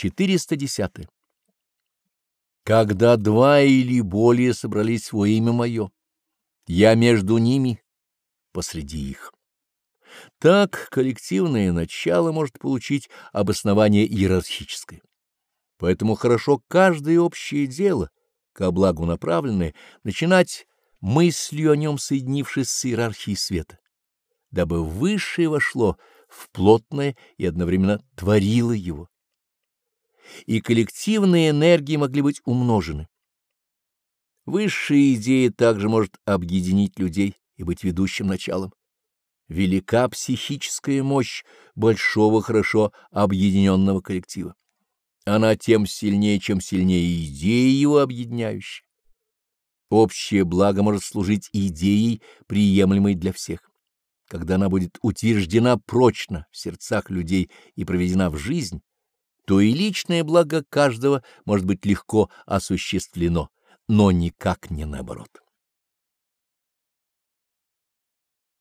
410. Когда два или более собрались во имя мое, я между ними, посреди их. Так коллективное начало может получить обоснование иерархическое. Поэтому хорошо каждое общее дело, ко благу направленное, начинать мыслью о нем соединившись с иерархией света, дабы высшее вошло в плотное и одновременно творило его. И коллективные энергии могли быть умножены. Высшая идея также может объединить людей и быть ведущим началом. Велика психическая мощь большого хорошо объединенного коллектива. Она тем сильнее, чем сильнее идея его объединяющая. Общее благо может служить идеей, приемлемой для всех. Когда она будет утверждена прочно в сердцах людей и проведена в жизнь, то и личное благо каждого может быть легко осуществлено, но никак не наоборот.